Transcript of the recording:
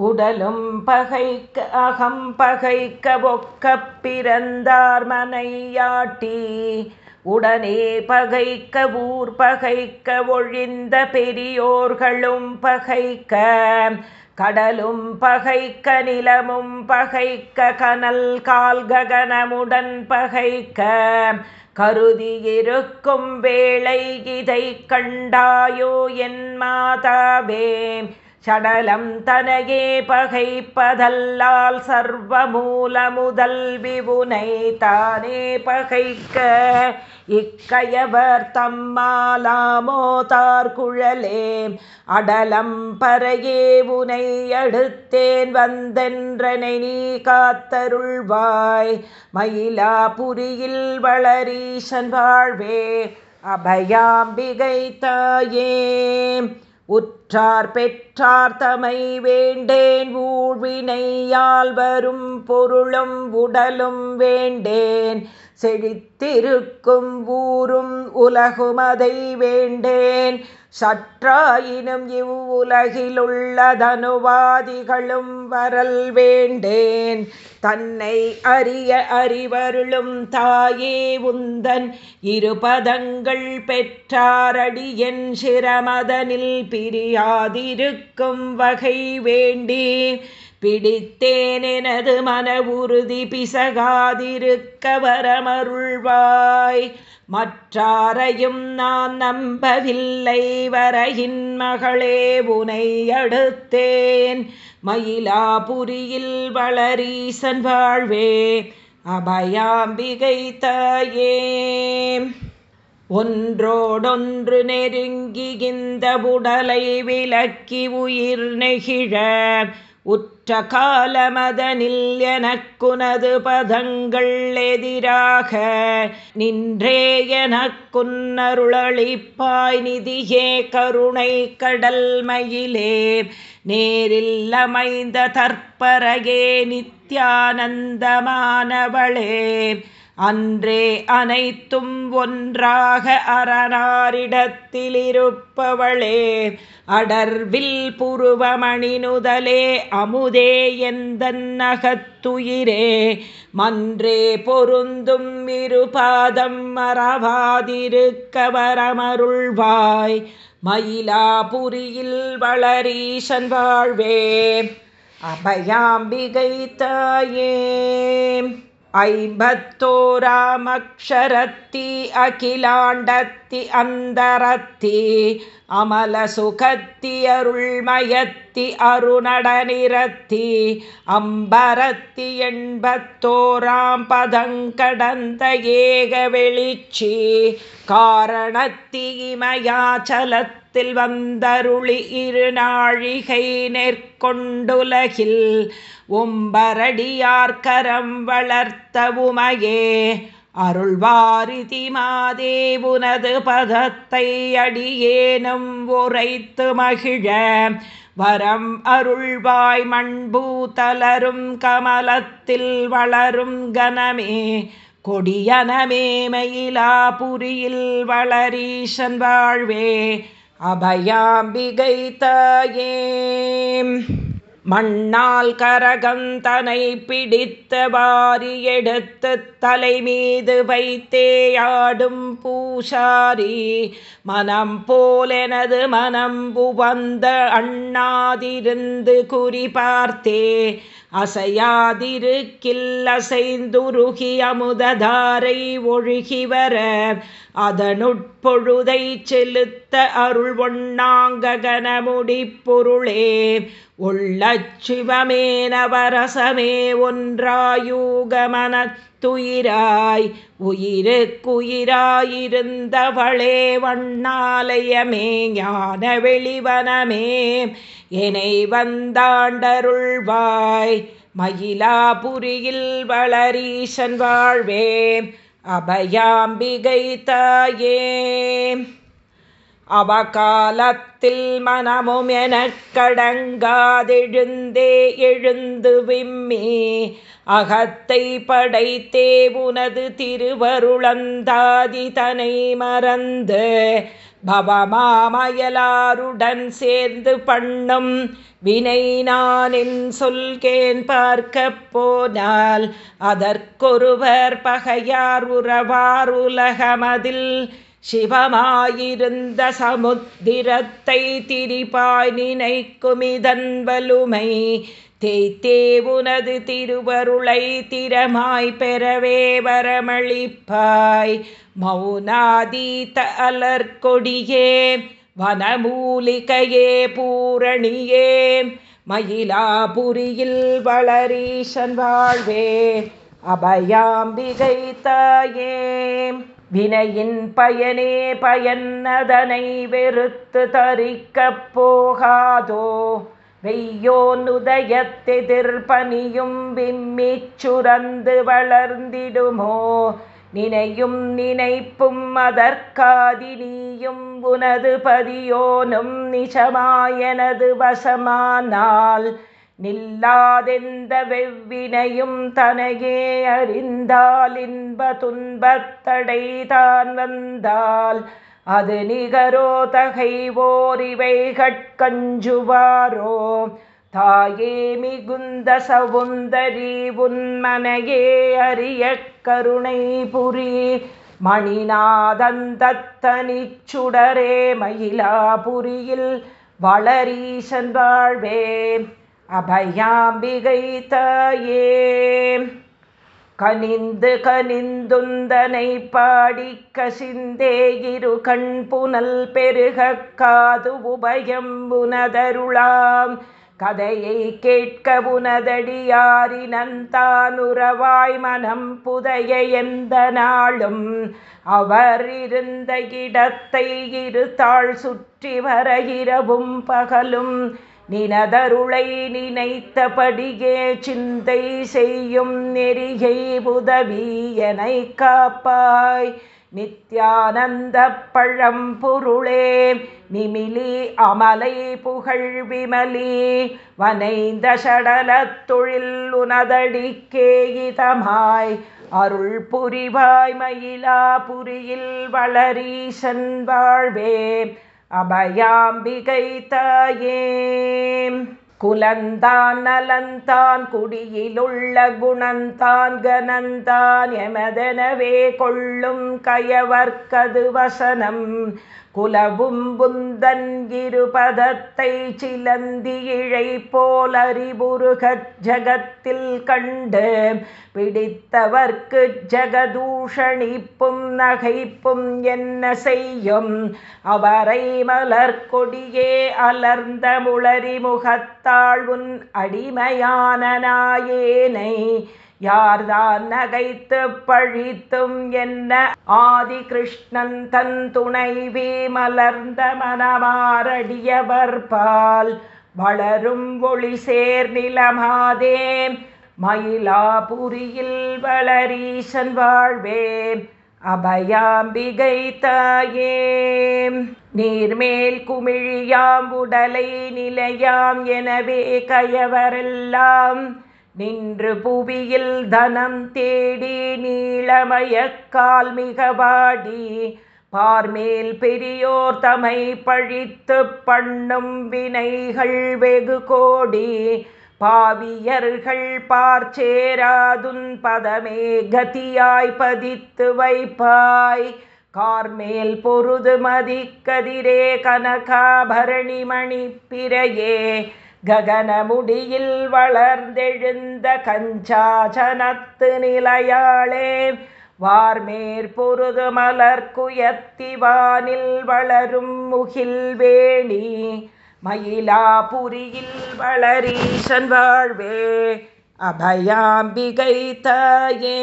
உடலும் பகைக்க அகம் பகைக்க ஒக்க பிறந்தார் மனையாட்டி. உடனே பகைக்க ஊர் பகைக்க ஒழிந்த பெரியோர்களும் பகைக்க. கடலும் பகைக்க நிலமும் பகைக்க கனல் கால் ககனமுடன் பகைக்க. கருதியிருக்கும் வேளை இதை கண்டாயோ என் மாதாவே. சடலம் தனையே பகைப்பதல்லால் சர்வமூல முதல் விவுனை தானே பகைக்க. இக்கயவர் தம்மாலாமோ தார் குழலே அடலம் பறையே உனை அடுத்தேன் வந்தென்றனை நீ காத்தருள்வாய். மயிலாபுரியில் வளரீசன் வாழ்வே அபயாம்பிகை தாயே. உற்றார் பெற்றார் தமை வேண்டேன் ஊழ்வினையால் வரும் பொருளும் உடலும் வேண்டேன். செழித்திருக்கும் ஊரும் உலகும் அதை வேண்டேன். சற்றாயினும் இவ்வுலகிலுள்ளதனுவாதிகளும் வரல் வேண்டேன். தன்னை அறிய அறிவருளும் தாயே உந்தன். இருபதங்கள் பெற்றாரடியன் சிரமதனில் பிரியாதிருக்கும் வகை வேண்டி. பிடித்தேன் எனது மன உறுதி பிசகாதிருக்க வரமருள்வாய் மற்றாரையும் நான் நம்பவில்லை வரையின் மகளே உனை அடுத்தேன். மயிலாபுரியில் வளரீசன் வாழ்வே அபயாம்பிகை தாயே. ஒன்றோடொன்று நெருங்கி இந்த உடலை விலக்கி உயிர் நெகிழ உற்ற காலமதனில் எனக்குனது பதங்கள் எதிராக நின்றே எனக்குன்னருளளிப்பாய் நிதியே கருணை கடல் மயிலே நேரில் அமைந்த தற்பரகே நித்யானந்தமானவளே. அன்றே அனைத்தும் ஒன்றாக அரணாரிடத்திலிருப்பவளே அடர்வில் புருவமணினுதலே அமுதே எந்த நகத்துயிரே மன்றே பொருந்தும் இருபாதம் மறவாதிருக்க வரமருள்வாய் மயிலாபுரியில் வளரீசன் வாழ்வே அபயாம்பிகை தாயே. ऐबत्तोरामक्षरत्ति अखिलाण्ड அகிலாண்டத்தி அந்தரத்தி அமல சுகத்தி அருள்மயத்தி அருணடனிரத்தி அம்பரத்தி எண்பத்தோராம் பதங்கடந்த ஏக வெளிச்சி காரணத்தி இமயாச்சலத்தில் வந்தருளி இரு நாழிகை நெற்கொண்டுலகில் ஒம்பரடியார்கரம் வளர்த்த உமையே அருள்வாரிதி மாதேவுனது பதத்தை அடியேனும் உரைத்து மகிழ. வரம் அருள்வாய் மண்பூத்தலரும் கமலத்தில் வளரும் கனமே. கொடியனமே மயிலாபுரியில் வளரீசன் வாழ்வே. அபயாம்பிகை தாயே. மண்ணால் கரகந்தனை பிடித்த வாரி எடுத்து தலை மீது வைத்தேயாடும் பூசாரி மனம் போலெனது மனம் உவந்த அண்ணாதிருந்து குறி பார்த்தே அசையாதிருக்கில் அசைந்துருகி அமுததாரை ஒழுகி வர அதனுட்பொழுதை செலுத்த அருள் ஒண்ணாங்ககனமுடி பொருளே உள்ளச் சிவமே நவரசமே ஒன்றாயூகமன துயிராய் உயிருக்குயிராயிருந்தவளே வண்ணாலயமே ஞான வெளிவனமே என்னை வந்தாண்டருள்வாய் மயிலாபுரியில் வளரீசன் வாழ்வே அபயாம்பிகை தாயே. அவகாலத்தில் மனமும் எனக் கடங்காதெழுந்தே எழுந்து விம்மி அகத்தை படைத்தே உனது திருவருளந்தாதி தனை மறந்து பவமாமயலாருடன் சேர்ந்து பண்ணும் வினை நானின் சொல்கேன் பார்க்க போனால் அதற்கொருவர் பகையார் உறவார் உலகமதில் சிவமாயிருந்த சமுத்திரத்தை திரிபாய் நினைக்குமிதன் வலுமை. தேய்த்தே உனது திருவருளை திறமாய் பெறவே வரமளிப்பாய். மௌனாதீத அலர்கொடியே வனமூலிகையே பூரணியே மயிலாபுரியில் வளரீசன் வாழ்வே அபயாம்பிகை தாயே. வினையின் பயனே பயன்னதனை வெறுத்து தரிக்கப் போகாதோ? வெய்யோனுதயத்தெதிர்பனியும் விம்மிச் சுரந்து வளர்ந்திடுமோ? நினையும் நினைப்பும் அதற்காதினியும் உனது பதியோனும் நிஜமாயனது வசமானால் நில்லாதெந்த வெவ்வினையும் தனையே அறிந்தால் இன்ப துன்பத்தடை தான் வந்தால் அது நிகரோ தகைவோர் இவை கட்கஞ்சுவாரோ தாயே மிகுந்த சவுந்தரி உன்மனையே அறிய கருணை புரி. மணிநாதந்தத்தனி சுடரே மயிலாபுரியில் வளரீசன் வாழ்வே. அபயாம்பிகை தாயே கனிந்து கனிந்துந்தனை பாடி கசிந்தே இரு கண் புனல் பெருக காது உபயம் உனதருளாம். கதையை கேட்க உனதடியாரினந்தானுறவாய் மனம் புதைய எந்த நாளும். அவர் இருந்த இடத்தை இருத்தாள் சுற்றி வர இரவும் பகலும். நினதருளை நினைத்தபடியே சிந்தை செய்யும் நெறியை உதவி காப்பாய். நித்யானந்த பழம் பொருளே நிமிலி அமலை புகழ் விமலி வனைந்த சடலத் தொழில் உனதடிக்கேயிதமாய் அருள் புரிவாய் மயிலாபுரியில் வளரீசன் வாழ்வே அபயாம்பிகை தாயே குலந்தான் நலந்தான் குடியிலுள்ள குணந்தான் கனந்தான் எமதெனவே கொள்ளும் கயவர்க்கது வசனம். குலவும் புந்தன் இருபதத்தை சிலந்தி இழை போல் அறிவுருகச் ஜகத்தில் கண்டு பிடித்தவர்க்கு ஜகதூஷணிப்பும் நகைப்பும் என்ன செய்யும்? அவரை மலர்கொடியே அலர்ந்த முளரி முகத்தாள் உன் அடிமையான யார்தான் நகைத்து பழித்தும் என்ன? ஆதி கிருஷ்ணன் தன் துணைவி மலர்ந்த மனமாரடியவர் பால் வளரும் ஒளி சேர் நிலமாதே. மயிலாபுரியில் வளரீசன் வாழ்வே அபயாம்பிகை தாயேம். நீர்மேல் குமிழியாம் உடலை நிலையாம் எனவே கயவரெல்லாம் நின்று புவியில் தனம் தேடி நீளமயக்கால் மிக வாடி. பார்மேல் பெரியோர் தமை பழித்து பண்ணும் வினைகள் வெகு கோடி. பாவியர்கள் பார்ச்சேராதுன் பதமே கதியாய் பதித்து வைப்பாய். கார்மேல் பொருது மதிக்கதிரே கனகாபரணி மணி பிறையே. ககனமுடியில் வளர்ந்தெழுந்த கஞ்சாசனத்து நிலையாளே வார்மேற் பொருது மலர் வளரும் முகில் வேணி மயிலாபுரியில் வளரீசன் வாழ்வே அபயாம்பிகை தாயே.